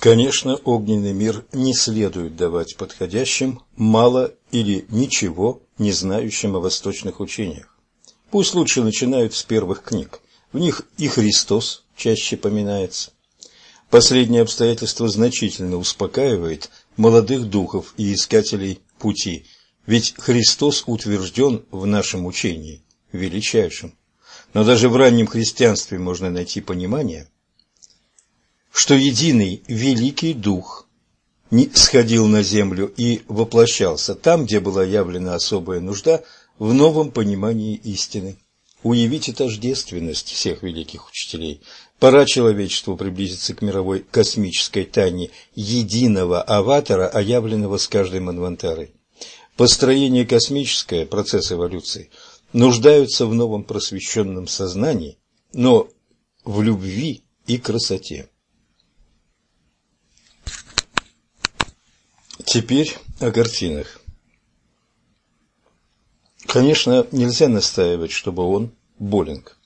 Конечно, огненный мир не следует давать подходящим, мало или ничего не знающим о восточных учениях. Пусть лучше начинают с первых книг. В них и Христос чаще поминается. Последнее обстоятельство значительно успокаивает молодых духов и искателей пути, ведь Христос утвержден в нашем учении величайшим. Но даже в раннем христианстве можно найти понимание, что единый великий дух не сходил на землю и воплощался там, где была явлена особая нужда в новом понимании истины. Уявите тождественность всех великих учителей. Пора человечеству приблизиться к мировой космической тайне единого аватара, оявленного с каждой манвантарой. Построение космическое, процесс эволюции, нуждаются в новом просвещенном сознании, но в любви и красоте. Теперь о картинах. Конечно, нельзя настаивать, чтобы он, Боллинг,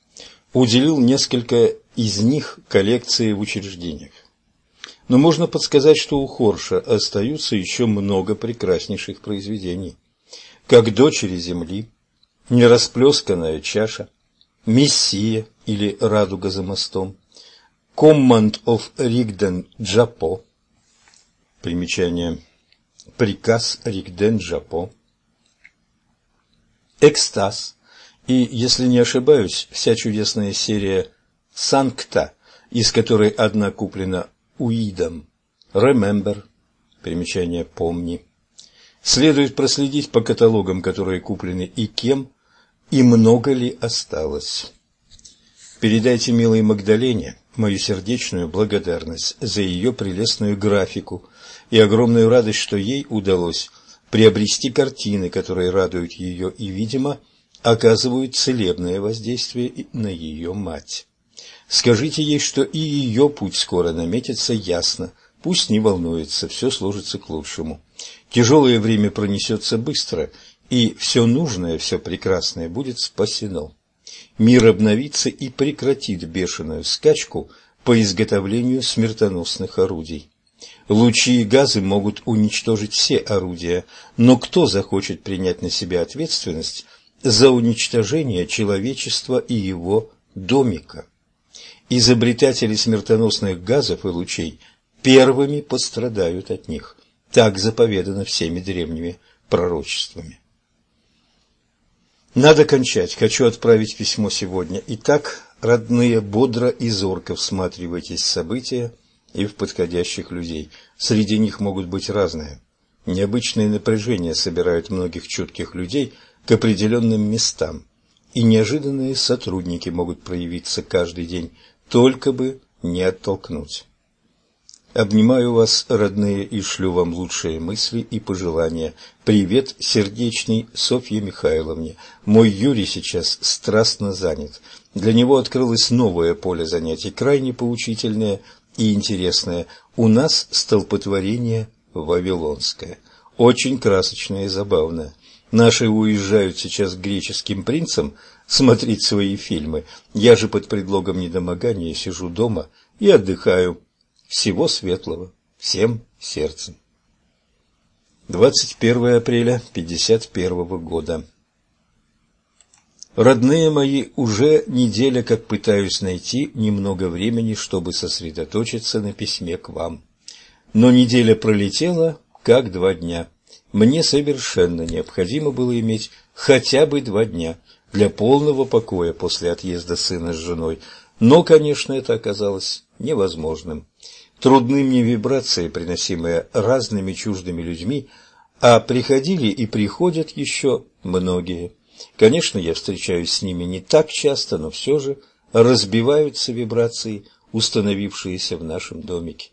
уделил несколько из них коллекции в учреждениях. Но можно подсказать, что у Хорша остаются еще много прекраснейших произведений, как «Дочери земли», «Нерасплесканная чаша», «Мессия» или «Радуга за мостом», «Command of Rigden Джапо», примечание «Приказ Ригден Джапо», «Экстаз» и, если не ошибаюсь, вся чудесная серия «Санкта», из которой одна куплена Уидом, «Remember», примечание «Помни». Следует проследить по каталогам, которые куплены и кем, и много ли осталось. Передайте милой Магдалене мою сердечную благодарность за ее прелестную графику и огромную радость, что ей удалось приобрести картины, которые радуют ее и, видимо, оказывают целебное воздействие на ее мать. Скажите ей, что и ее путь скоро наметится ясно, пусть не волнуется, все сложится к лучшему. Тяжелое время пронесется быстро, и все нужное, все прекрасное будет спасено. Мир обновится и прекратит бешеную скачку по изготовлению смертоносных орудий. Лучи и газы могут уничтожить все орудия, но кто захочет принять на себя ответственность за уничтожение человечества и его домика? Изобретатели смертоносных газов и лучей первыми пострадают от них. Так заповедано всеми древними пророчествами. Надо кончать. Хочу отправить письмо сегодня. Итак, родные, бодро и зорко всматривайтесь в события и в подходящих людей. Среди них могут быть разные. Необычные напряжения собирают многих чутких людей к определенным местам, и неожиданные сотрудники могут проявиться каждый день, только бы не оттолкнуть. Обнимаю вас, родные, и шлю вам лучшие мысли и пожелания. Привет сердечный Софье Михайловне. Мой Юрий сейчас страстно занят. Для него открылось новое поле занятий, крайне поучительное и интересное. У нас столпотворение вавилонское. Очень красочное и забавное. Наши уезжают сейчас к греческим принцам смотреть свои фильмы. Я же под предлогом недомогания сижу дома и отдыхаю. Всего светлого. Всем сердцем. 21 апреля 51 года. Родные мои, уже неделя как пытаюсь найти немного времени, чтобы сосредоточиться на письме к вам. Но неделя пролетела, как два дня. Мне совершенно необходимо было иметь хотя бы два дня для полного покоя после отъезда сына с женой, но, конечно, это оказалось невозможным. Трудны мне вибрации, приносимые разными чуждыми людьми, а приходили и приходят еще многие. Конечно, я встречаюсь с ними не так часто, но все же разбиваются вибрации, установившиеся в нашем домике.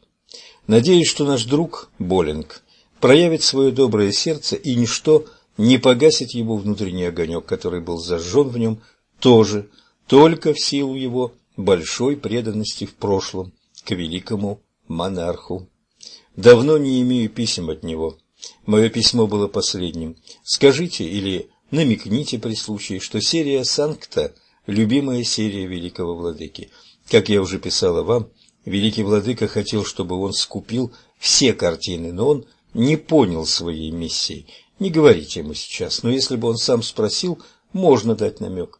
Надеюсь, что наш друг Боллинг проявит свое доброе сердце, и ничто не погасит его внутренний огонек, который был зажжен в нем тоже, только в силу его большой преданности в прошлом к великому монарху. Давно не имею писем от него. Мое письмо было последним. Скажите или намекните при случае, что серия «Санкта» – любимая серия великого владыки. Как я уже писала вам, Великий Владыка хотел, чтобы он скупил все картины, но он не понял своей миссии. Не говорите ему сейчас, но если бы он сам спросил, можно дать намек.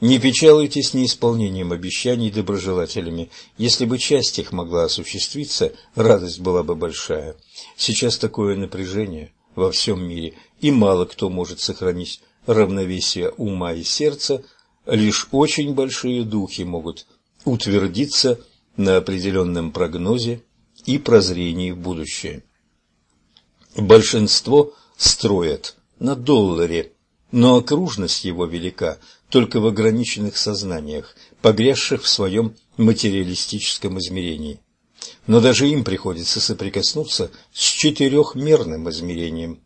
Не печалуйтесь неисполнением обещаний доброжелателями. Если бы часть их могла осуществиться, радость была бы большая. Сейчас такое напряжение во всем мире, и мало кто может сохранить равновесие ума и сердца, лишь очень большие духи могут утвердиться на определенном прогнозе и прозрении в будущее. Большинство строят на долларе, но окружность его велика только в ограниченных сознаниях, погрязших в своем материалистическом измерении. Но даже им приходится соприкоснуться с четырехмерным измерением.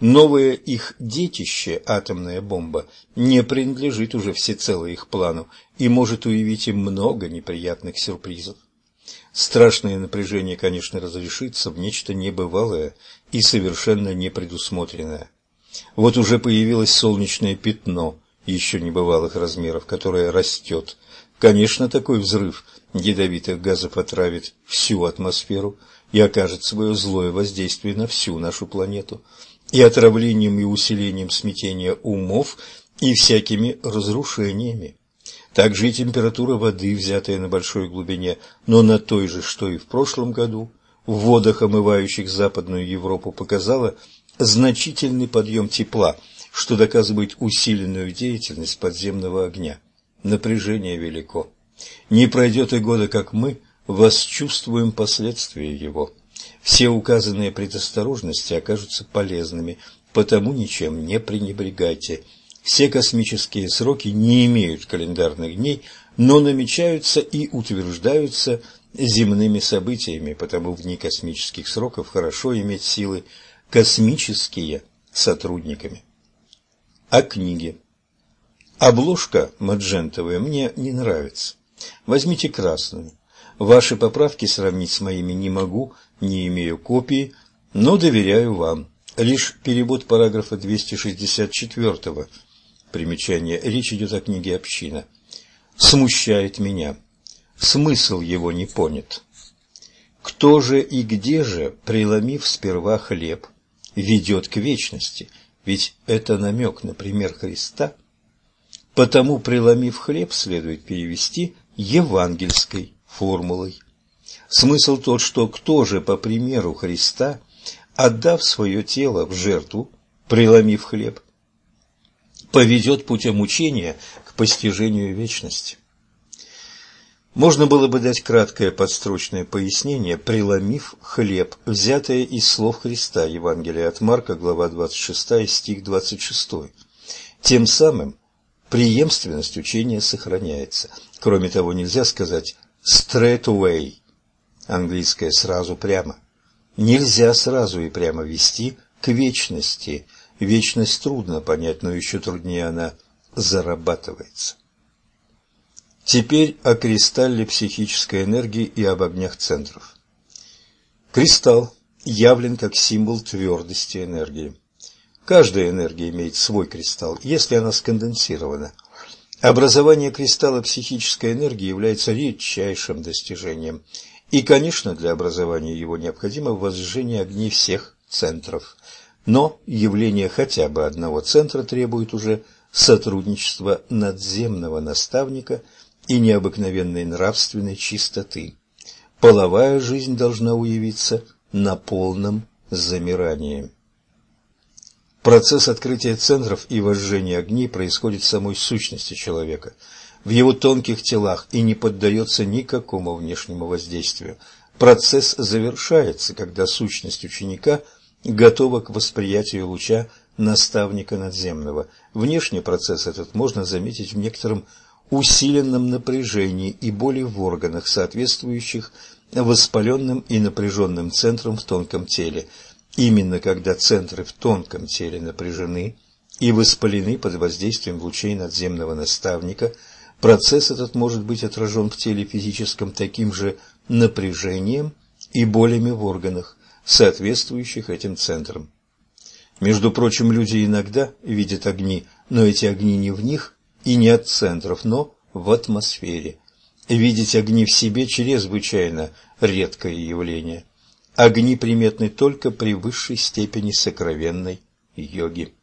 Новое их детище, атомная бомба, не принадлежит уже всецело их плану и может уявить им много неприятных сюрпризов. Страшное напряжение, конечно, разрешится в нечто небывалое и совершенно непредусмотренное. Вот уже появилось солнечное пятно еще небывалых размеров, которое растет. Конечно, такой взрыв ядовитых газов отравит всю атмосферу и окажет свое злое воздействие на всю нашу планету и отравлением и усилением смятения умов и всякими разрушениями. Также и температура воды, взятая на большой глубине, но на той же, что и в прошлом году, в водах, омывающих Западную Европу, показала значительный подъем тепла, что доказывает усиленную деятельность подземного огня. Напряжение велико. Не пройдет и года, как мы восчувствуем последствия его. Все указанные предосторожности окажутся полезными, потому ничем не пренебрегайте – все космические сроки не имеют календарных дней, но намечаются и утверждаются земными событиями, потому в дни космических сроков хорошо иметь силы космические сотрудниками. О книге. Обложка маджентовая мне не нравится. Возьмите красную. Ваши поправки сравнить с моими не могу, не имею копии, но доверяю вам. Лишь перевод параграфа 264 Примечание. Речь идет о книге «Община». Смущает меня. Смысл его не понят. Кто же и где же, преломив сперва хлеб, ведет к вечности? Ведь это намек на пример Христа. Потому, преломив хлеб, следует перевести евангельской формулой. Смысл тот, что кто же, по примеру Христа, отдав свое тело в жертву, преломив хлеб, поведет путем учения к постижению вечности. Можно было бы дать краткое подстрочное пояснение, преломив хлеб, взятое из слов Христа, Евангелие от Марка, глава 26, стих 26. Тем самым преемственность учения сохраняется. Кроме того, нельзя сказать straight away, английское «сразу прямо». Нельзя сразу и прямо вести к вечности – Вечность трудно понять, но еще труднее она зарабатывается. Теперь о кристалле психической энергии и об огнях центров. Кристалл явлен как символ твердости энергии. Каждая энергия имеет свой кристалл, если она сконденсирована. Образование кристалла психической энергии является редчайшим достижением. И, конечно, для образования его необходимо возжжение огней всех центров. Но явление хотя бы одного центра требует уже сотрудничества надземного наставника и необыкновенной нравственной чистоты. Половая жизнь должна уявиться на полном замирании. Процесс открытия центров и вожжения огней происходит в самой сущности человека, в его тонких телах и не поддается никакому внешнему воздействию. Процесс завершается, когда сущность ученика – готова к восприятию луча наставника надземного. Внешний процесс этот можно заметить в некотором усиленном напряжении и боли в органах, соответствующих воспаленным и напряженным центрам в тонком теле. Именно когда центры в тонком теле напряжены и воспалены под воздействием лучей надземного наставника, процесс этот может быть отражен в теле физическом таким же напряжением и болями в органах, соответствующих этим центрам. Между прочим, люди иногда видят огни, но эти огни не в них и не от центров, но в атмосфере. Видеть огни в себе чрезвычайно редкое явление. Огни приметны только при высшей степени сокровенной йоги.